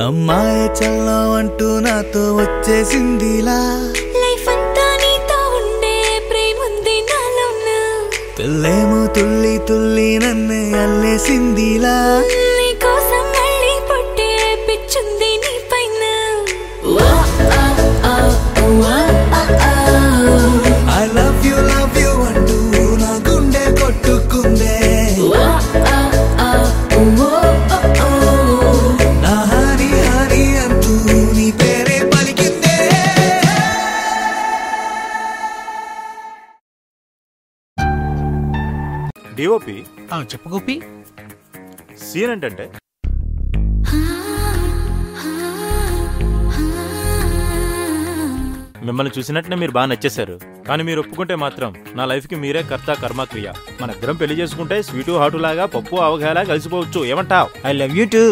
అమ్మాయి చల్లో అంటూ నాతో వచ్చేసిందిలా. లైఫ్ అంతా నీతో ఉండే ప్రేముంది నాలోన? పిల్లేమో తుల్లి తుల్లి నన్ను అల్లేసిందిలా. డిఓపి? చెప్పు గోపి. సీన్ ఏంటంటే? మిమ్మల్ని చూసినట్టునే మీరు బాగా నచ్చేశారు. కానీ మీరు ఒప్పుకుంటే మాత్రం నా లైఫ్కి మీరే కర్త కర్మక్రియ మన ఇద్దరం పెళ్ళి చేసుకుంటే స్వీటు హాటు లాగా పప్పు అవగాలా కలిసిపోవచ్చు. ఏమంటావ్? I love you too.